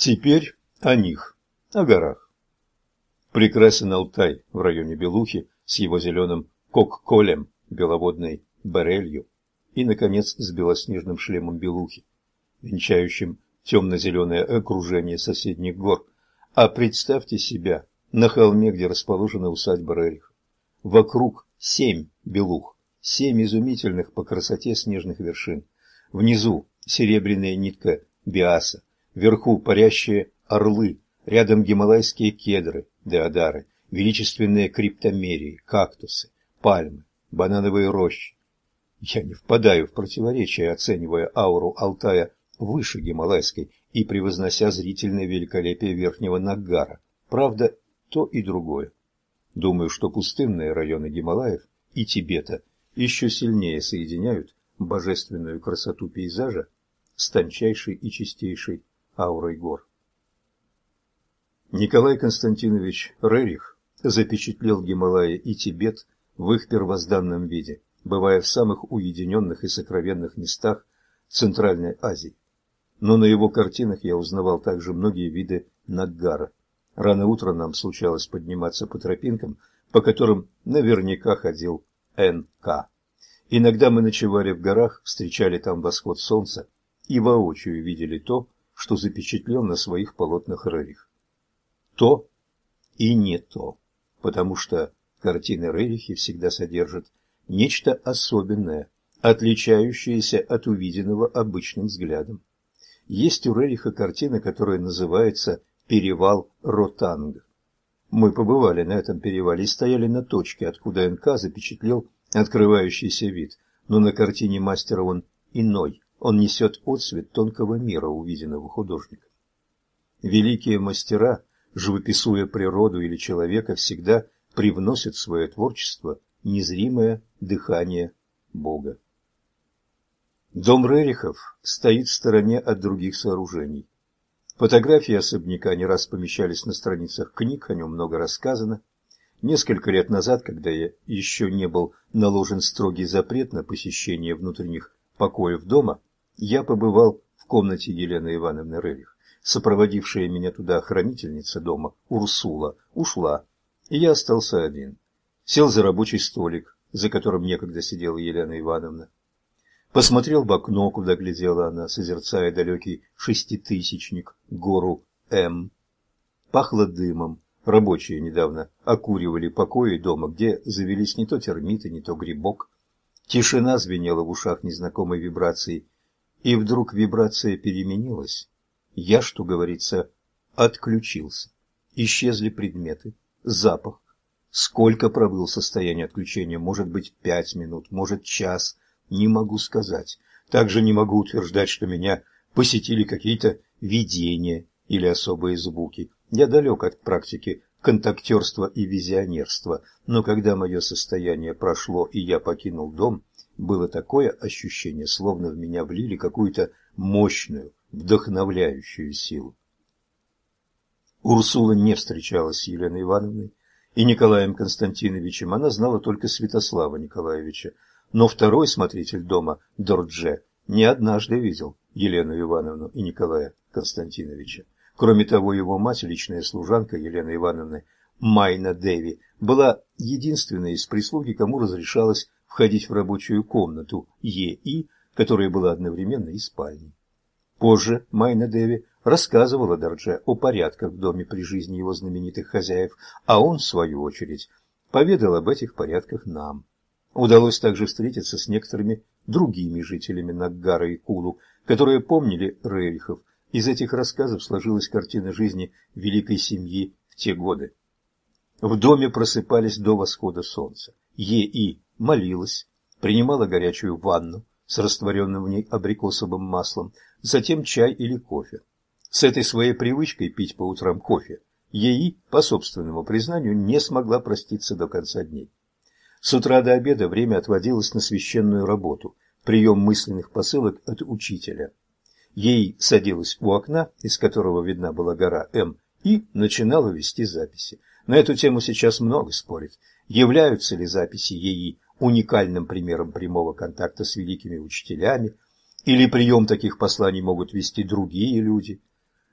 Теперь о них, о горах. Прекрасен Алтай в районе Белухи с его зеленым кок-колем, беловодной барелью и, наконец, с белоснежным шлемом Белухи, венчающим темно-зеленое окружение соседних гор. А представьте себя на холме, где расположена усадьба Рерих. Вокруг семь белух, семь изумительных по красоте снежных вершин. Внизу серебряная нитка биаса, вверху парящие орлы, рядом гималайские кедры, деодары, величественные криптомерии, кактусы, пальмы, банановые рощи. Я не впадаю в противоречие, оценивая ауру Алтая выше гималайской и превознося зрительное великолепие верхнего Нагара. Правда, то и другое. Думаю, что пустынные районы Гималаев и Тибета еще сильнее соединяют божественную красоту пейзажа с тончайшей и чистейшей аурой гор. Николай Константинович Рерих запечатлел Гималаи и Тибет в их первозданном виде, бывая в самых уединенных и сокровенных местах Центральной Азии. Но на его картинах я узнавал также многие виды Наггара. Рано утром нам случалось подниматься по тропинкам, по которым наверняка ходил Н.К. Иногда мы ночевали в горах, встречали там восход солнца и воочию видели то, что запечатлел на своих полотнах Рерих. То и не то, потому что картины Рерихи всегда содержат нечто особенное, отличающееся от увиденного обычным взглядом. Есть у Рериха картина, которая называется «Перевал Ротанг». Мы побывали на этом перевале и стояли на точке, откуда НК запечатлел открывающийся вид, но на картине мастера он иной, он несет отсвет тонкого мира, увиденного художником. Великие мастера, живописуя природу или человека, всегда привносят в свое творчество незримое дыхание Бога. Дом Рерихов стоит в стороне от других сооружений. Фотографии особняка не раз помещались на страницах книг, о нем много рассказано. Несколько лет назад, когда я еще не был наложен строгий запрет на посещение внутренних покоев дома, я побывал в комнате Елены Ивановны Рерих. Сопроводившая меня туда охранительница дома, Урсула, ушла, и я остался один. Сел за рабочий столик, за которым некогда сидела Елена Ивановна. Посмотрел в окно, куда глядела она, созерцая далекий шеститысячник, гору М. Пахло дымом. Рабочие недавно окуривали покои дома, где завелись не то термиты, не то грибок. Тишина звенела в ушах незнакомой вибрацией, и вдруг вибрация переменилась. Я, что говорится, отключился. Исчезли предметы, запах. Сколько пробыл состояние отключения? Может быть, пять минут, может, час. Не могу сказать. Также не могу утверждать, что меня посетили какие-то видения или особые звуки. Я далек от практики контактерства и визионерства, но когда мое состояние прошло и я покинул дом, было такое ощущение, словно в меня влили какую-то мощную, вдохновляющую силу. Урсула не встречалась с Еленой Ивановной и Николаем Константиновичем, она знала только Святослава Николаевича, но второй смотритель дома, Дордже, не однажды видел Елену Ивановну и Николая Константиновича. Кроме того, его мать, личная служанка Елены Ивановны, Майна Деви, была единственной из прислуги, кому разрешалось входить в рабочую комнату ЕИ, которая была одновременно и спальней. Позже Майна Деви рассказывала Дардже о порядках в доме при жизни его знаменитых хозяев, а он, в свою очередь, поведал об этих порядках нам. Удалось также встретиться с некоторыми другими жителями Наггара и Кулу, которые помнили Рерихов. Из этих рассказов сложилась картина жизни великой семьи в те годы. В доме просыпались до восхода солнца. Е.И молилась, принимала горячую ванну с растворенным в ней абрикосовым маслом, затем чай или кофе. С этой своей привычкой пить по утрам кофе ей, по собственному признанию, не смогла проститься до конца дней. С утра до обеда время отводилось на священную работу, прием мысленных посылок от учителя. Ей садилась у окна, из которого видна была гора М, и начинала вести записи. На эту тему сейчас много спорят. Являются ли записи ей уникальным примером прямого контакта с великими учителями, или прием таких посланий могут вести другие люди.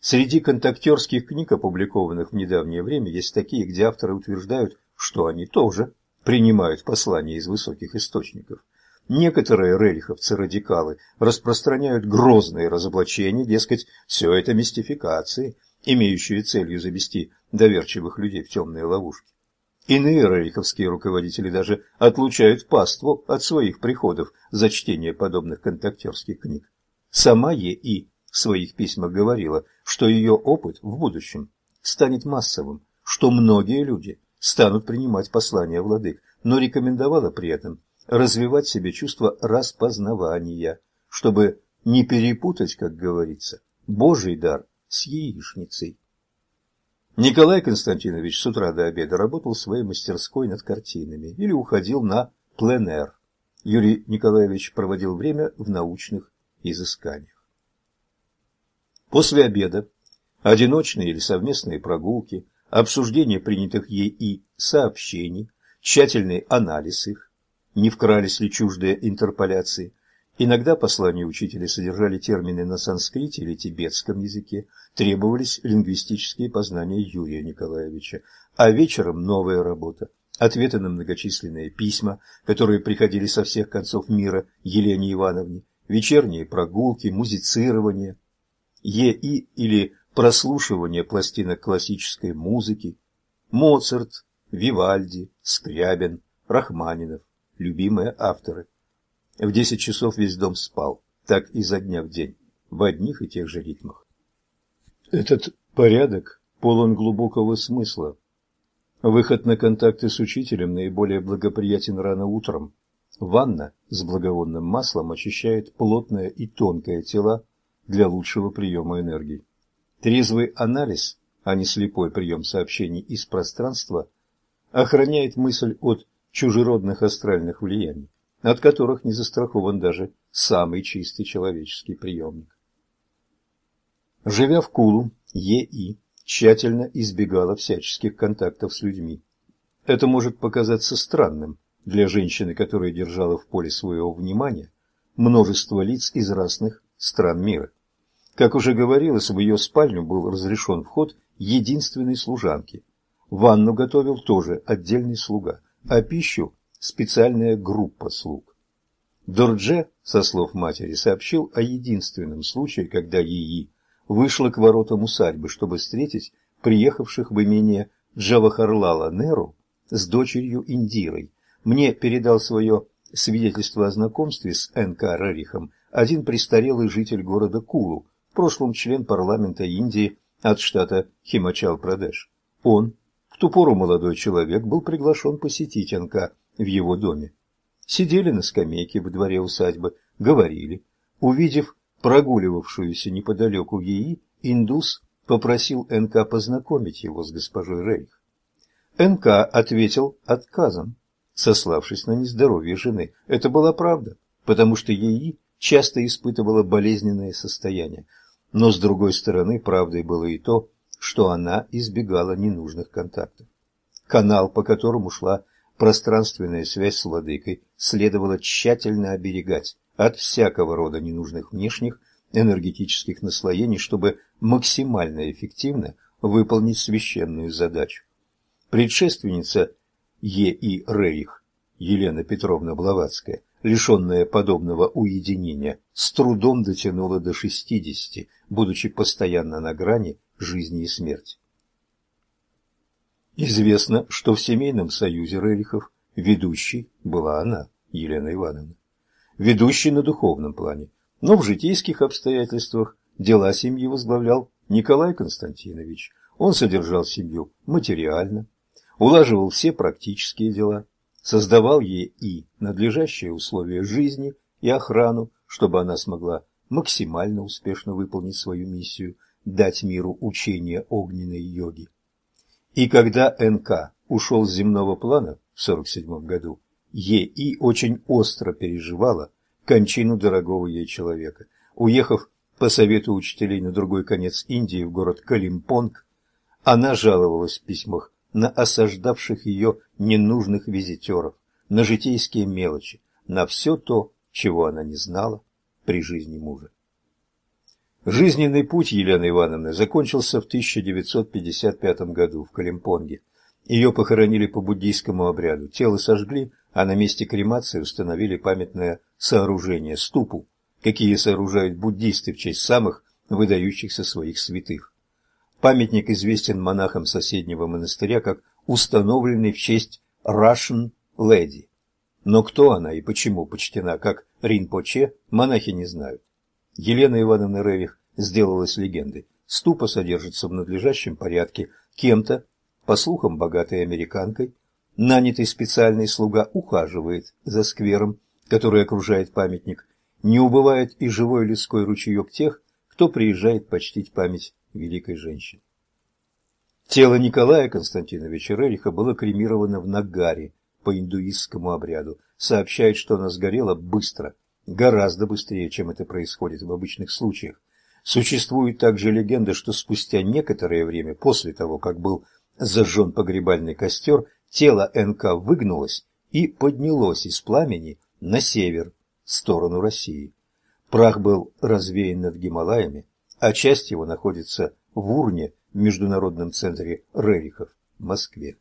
Среди контактерских книг, опубликованных в недавнее время, есть такие, где авторы утверждают, что они тоже принимают послания из высоких источников. Некоторые рериховцы-радикалы распространяют грозные разоблачения, дескать, все это мистификации, имеющие целью завести доверчивых людей в темные ловушки. Иные рериховские руководители даже отлучают паству от своих приходов за чтение подобных контактерских книг. Сама Е.И. в своих письмах говорила, что ее опыт в будущем станет массовым, что многие люди станут принимать послания владык, но рекомендовала при этом развивать в себе чувство распознавания, чтобы не перепутать, как говорится, Божий дар с яичницей. Николай Константинович с утра до обеда работал в своей мастерской над картинами или уходил на пленэр. Юрий Николаевич проводил время в научных изысканиях. После обеда одиночные или совместные прогулки, обсуждение принятых ей и сообщений, тщательный анализ их, не вкрались ли чуждые интерполяции. Иногда послания учителя содержали термины на санскрите или тибетском языке, требовались лингвистические познания Юрия Николаевича, а вечером новая работа, ответы на многочисленные письма, которые приходили со всех концов мира Елене Ивановне, вечерние прогулки, музицирование, ЕИ или прослушивание пластинок классической музыки, Моцарт, Вивальди, Скрябин, Рахманинов, любимые авторы. В десять часов весь дом спал, так изо дня в день, в одних и тех же ритмах. Этот порядок полон глубокого смысла. Выход на контакты с учителем наиболее благоприятен рано утром. Ванна с благовонным маслом очищает плотное и тонкое тела для лучшего приема энергии. Трезвый анализ, а не слепой прием сообщений из пространства, охраняет мысль от чужеродных астральных влияний, от которых не застрахован даже самый чистый человеческий приемник. Живя в Кулу, Е.И. тщательно избегала всяческих контактов с людьми. Это может показаться странным для женщины, которая держала в поле своего внимания множество лиц из разных стран мира. Как уже говорилось, в ее спальню был разрешен вход единственной служанки, Ванну готовил тоже отдельный слуга, а пищу – специальная группа слуг. Дордже, со слов матери, сообщил о единственном случае, когда Йи вышла к воротам усадьбы, чтобы встретить приехавших в имение Джавахарлала Неру с дочерью Индирой. Мне передал свое свидетельство о знакомстве с Н.К. Рарихом один престарелый житель города Кулу, в прошлом член парламента Индии от штата Химачал-Прадеш. Он в ту пору молодой человек был приглашен посетить НК в его доме. Сидели на скамейке во дворе усадьбы, говорили. Увидев прогуливавшуюся неподалеку ЕИ, индус попросил НК познакомить его с госпожой Рейх. НК ответил отказом, сославшись на нездоровье жены. Это была правда, потому что ЕИ часто испытывала болезненное состояние. Но, с другой стороны, правдой было и то, что она избегала ненужных контактов. Канал, по которому шла пространственная связь с владыкой, следовало тщательно оберегать от всякого рода ненужных внешних энергетических наслоений, чтобы максимально эффективно выполнить священную задачу. Предшественница Е.И. Рейх, Елена Петровна Блаватская, лишенная подобного уединения, с трудом дотянула до шестидесяти, будучи постоянно на грани жизни и смерти. Известно, что в семейном союзе Рерихов ведущей была она, Елена Ивановна. Ведущей на духовном плане, но в житейских обстоятельствах дела семьи возглавлял Николай Константинович. Он содержал семью материально, улаживал все практические дела, создавал ей и надлежащие условия жизни и охрану, чтобы она смогла максимально успешно выполнить свою миссию – дать миру учение огненной йоги. И когда НК ушел с земного плана в 47 году, ЕИ очень остро переживала кончину дорогого ей человека. Уехав по совету учителей на другой конец Индии в город Калимпонг, она жаловалась в письмах на осаждавших ее ненужных визитеров, на житейские мелочи, на все то, чего она не знала при жизни мужа. Жизненный путь Елены Ивановны закончился в 1955 году в Калимпонге. Ее похоронили по буддийскому обряду. Тело сожгли, а на месте кремации установили памятное сооружение – ступу, какие сооружают буддисты в честь самых выдающихся своих святых. Памятник известен монахам соседнего монастыря как установленный в честь Russian Lady. Но кто она и почему почтена как Ринпоче, монахи не знают. Елена Ивановна Ревих сделалась легендой. Ступа содержится в надлежащем порядке кем-то, по слухам, богатой американкой. Нанятый специальный слуга ухаживает за сквером, который окружает памятник. Не убывает и живой людской ручеек тех, кто приезжает почтить память великой женщины. Тело Николая Константиновича Рериха было кремировано в Нагаре по индуистскому обряду. Сообщают, что оно сгорело быстро – гораздо быстрее, чем это происходит в обычных случаях. Существует также легенда, что спустя некоторое время после того, как был зажжен погребальный костер, тело НК выгнулось и поднялось из пламени на север, в сторону России. Прах был развеян над Гималаями, а часть его находится в урне в Международном центре Рерихов в Москве.